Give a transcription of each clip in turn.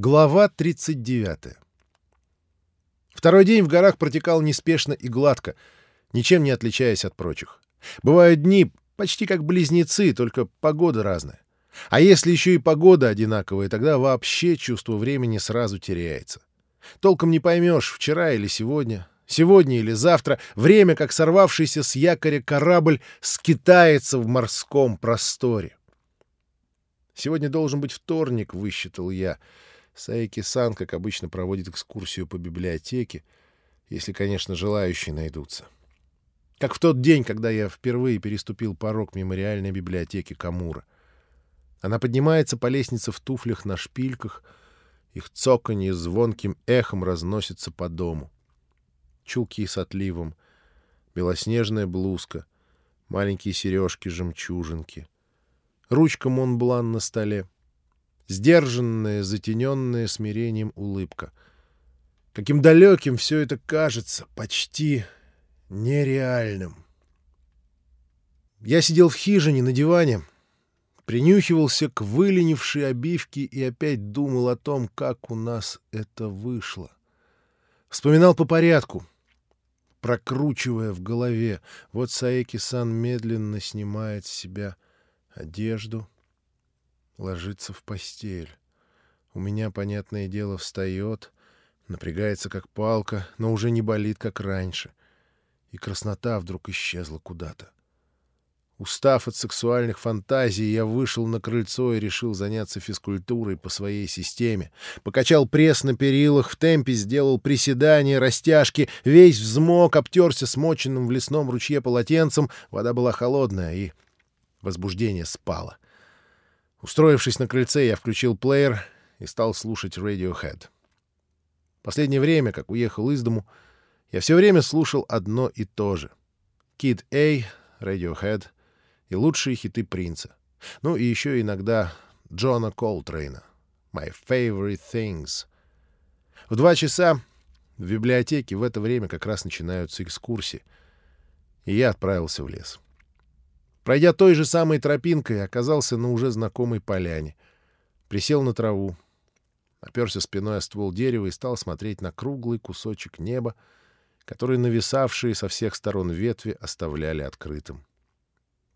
Глава 39. Второй день в горах протекал неспешно и гладко, ничем не отличаясь от прочих. Бывают дни почти как близнецы, только погода разная. А если еще и погода одинаковая, тогда вообще чувство времени сразу теряется. Толком не поймешь, вчера или сегодня, сегодня или завтра, время, как сорвавшийся с якоря корабль, скитается в морском просторе. Сегодня должен быть вторник, высчитал я — Саики-сан, как обычно, проводит экскурсию по библиотеке, если, конечно, желающие найдутся. Как в тот день, когда я впервые переступил порог мемориальной библиотеки Камура. Она поднимается по лестнице в туфлях на шпильках, их цоканье звонким эхом разносится по дому. Чулки с отливом, белоснежная блузка, маленькие сережки-жемчужинки, ручка Монблан на столе — сдержанная, затененная смирением улыбка. Каким далеким все это кажется, почти нереальным. Я сидел в хижине на диване, принюхивался к выленившей обивке и опять думал о том, как у нас это вышло. Вспоминал по порядку, прокручивая в голове. Вот Саеки-сан медленно снимает с себя одежду — ложится в постель. У меня, понятное дело, встает, напрягается как палка, но уже не болит, как раньше. И краснота вдруг исчезла куда-то. Устав от сексуальных фантазий, я вышел на крыльцо и решил заняться физкультурой по своей системе. Покачал пресс на перилах, в темпе сделал приседания, растяжки, весь взмок, обтерся смоченным в лесном ручье полотенцем. Вода была холодная, и возбуждение спало. — Устроившись на крыльце, я включил плеер и стал слушать Radiohead. Последнее время, как уехал из дому, я все время слушал одно и то же. Kid A, Radiohead и лучшие хиты Принца. Ну и еще иногда Джона Колтрейна. My Favorite Things. В два часа в библиотеке в это время как раз начинаются экскурсии. И я отправился в лес. — Пройдя той же самой тропинкой, оказался на уже знакомой поляне. Присел на траву, оперся спиной о ствол дерева и стал смотреть на круглый кусочек неба, который нависавшие со всех сторон ветви оставляли открытым.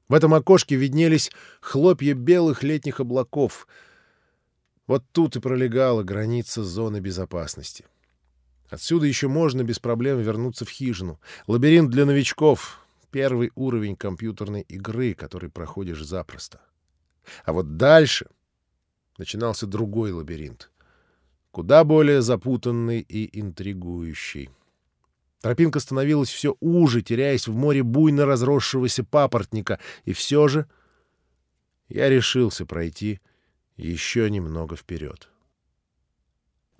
В этом окошке виднелись хлопья белых летних облаков. Вот тут и пролегала граница зоны безопасности. Отсюда еще можно без проблем вернуться в хижину. Лабиринт для новичков, первый уровень компьютерной игры, который проходишь запросто. А вот дальше начинался другой лабиринт, куда более запутанный и интригующий. Тропинка становилась все уже, теряясь в море буйно разросшегося папоротника, и все же я решился пройти еще немного вперед.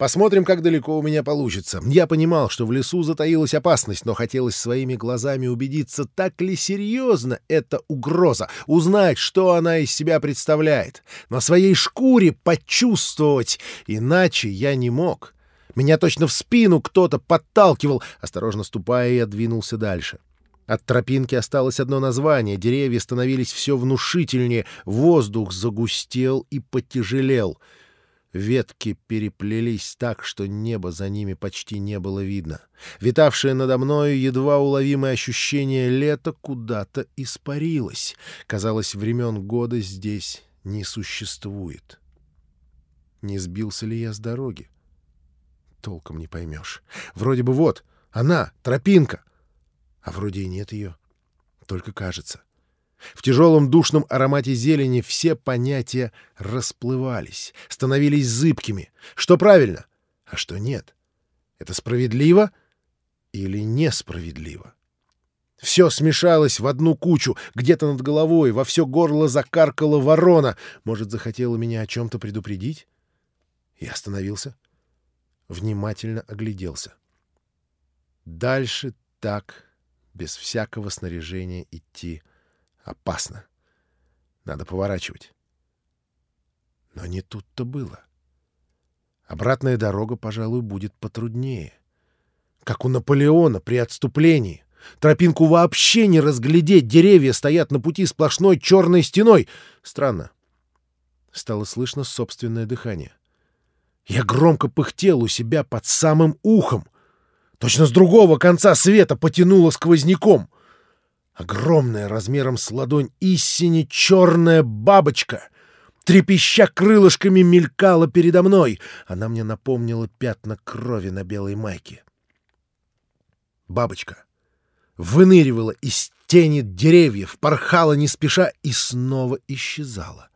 Посмотрим, как далеко у меня получится. Я понимал, что в лесу затаилась опасность, но хотелось своими глазами убедиться, так ли серьезно эта угроза, узнать, что она из себя представляет, на своей шкуре почувствовать, иначе я не мог. Меня точно в спину кто-то подталкивал. Осторожно ступая, я двинулся дальше. От тропинки осталось одно название, деревья становились все внушительнее, воздух загустел и потяжелел — Ветки переплелись так, что небо за ними почти не было видно. Витавшее надо мною едва уловимое ощущение лета куда-то испарилось. Казалось, времен года здесь не существует. Не сбился ли я с дороги? Толком не поймешь. Вроде бы вот, она, тропинка. А вроде и нет ее. Только кажется. — в тяжелом душном аромате зелени все понятия расплывались, становились зыбкими. Что правильно, а что нет? Это справедливо или несправедливо? Все смешалось в одну кучу, где-то над головой, во все горло закаркала ворона. Может, захотела меня о чем-то предупредить? Я остановился, внимательно огляделся. Дальше так, без всякого снаряжения идти Опасно. Надо поворачивать. Но не тут-то было. Обратная дорога, пожалуй, будет потруднее. Как у Наполеона при отступлении. Тропинку вообще не разглядеть, деревья стоят на пути сплошной черной стеной. Странно. Стало слышно собственное дыхание. Я громко пыхтел у себя под самым ухом. Точно с другого конца света потянуло сквозняком. Огромная размером с ладонь истине черная бабочка, трепеща крылышками, мелькала передо мной. Она мне напомнила пятна крови на белой майке. Бабочка выныривала из тени деревьев, порхала не спеша и снова исчезала.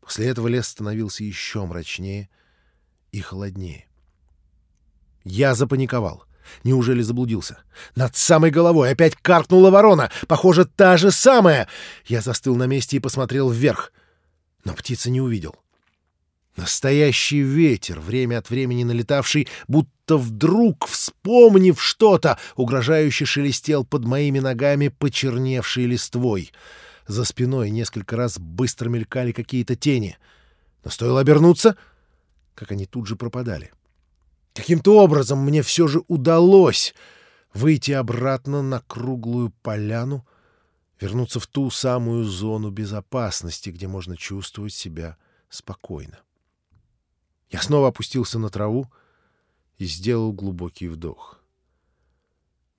После этого лес становился еще мрачнее и холоднее. Я запаниковал. Неужели заблудился? Над самой головой опять каркнула ворона. Похоже, та же самая. Я застыл на месте и посмотрел вверх. Но птицы не увидел. Настоящий ветер, время от времени налетавший, будто вдруг, вспомнив что-то, угрожающе шелестел под моими ногами почерневшей листвой. За спиной несколько раз быстро мелькали какие-то тени. Но стоило обернуться, как они тут же пропадали. Каким-то образом мне все же удалось выйти обратно на круглую поляну, вернуться в ту самую зону безопасности, где можно чувствовать себя спокойно. Я снова опустился на траву и сделал глубокий вдох.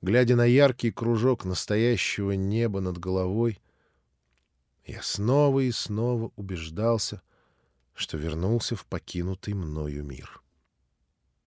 Глядя на яркий кружок настоящего неба над головой, я снова и снова убеждался, что вернулся в покинутый мною мир.